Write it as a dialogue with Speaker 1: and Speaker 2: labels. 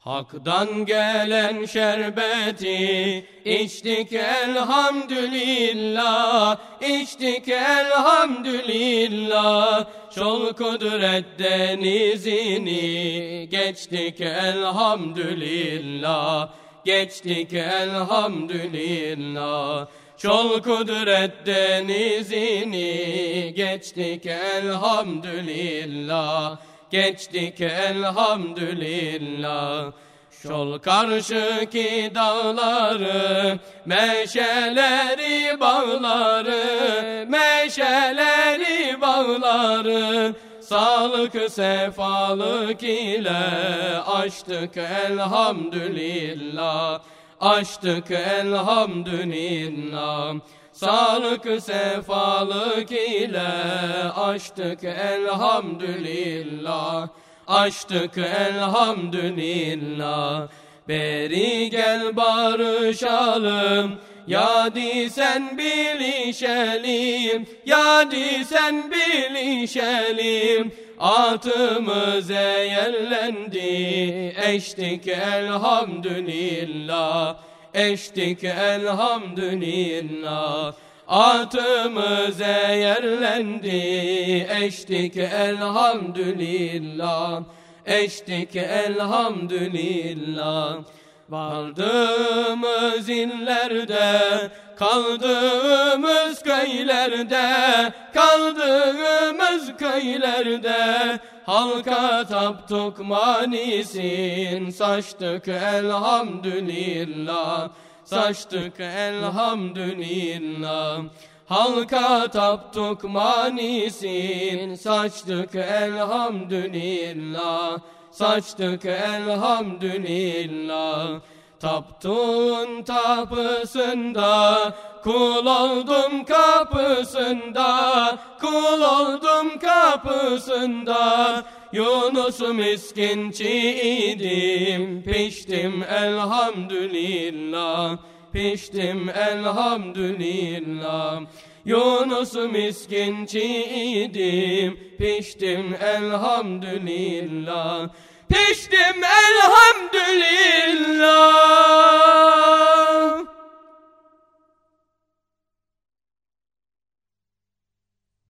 Speaker 1: Hak'tan gelen şerbeti içtik elhamdülillah içtik elhamdülillah. Şol kudret denizini geçtik elhamdülillah geçtik elhamdülillah. Şol kudret denizini geçtik elhamdülillah geçtik elhamdülillah. Şol karşıki dağları, meşeleri bağları, meşeleri bağları, sağlık sefalık ile açtık elhamdülillah, açtık elhamdülillah. Sağlık sefalık ile açtık elhamdülillah açtık elhamdülillah. Beri gel barışalım, Yadi sen bilişelim, Yadi sen bilişelim. Atımız yerlendi, eştik elhamdülillah, eştik elhamdülillah. Atımız yerlendi, eştik elhamdülillah, eştik elhamdülillah. Vardığımız illerde, kaldığımız köylerde, kaldığımız köylerde, halka taptık manisin, saçtık elhamdülillah saçtık elhamdülillah. Halka taptık manisin, saçtık elhamdülillah. Saçtık elhamdülillah. Taptun tapısında, kul oldum kapısında, kul oldum kapısında. Yunus miskinçiydim, piştim elhamdülillah, piştim elhamdülillah. Yunus miskinçiydim, piştim elhamdülillah, piştim elhamdülillah.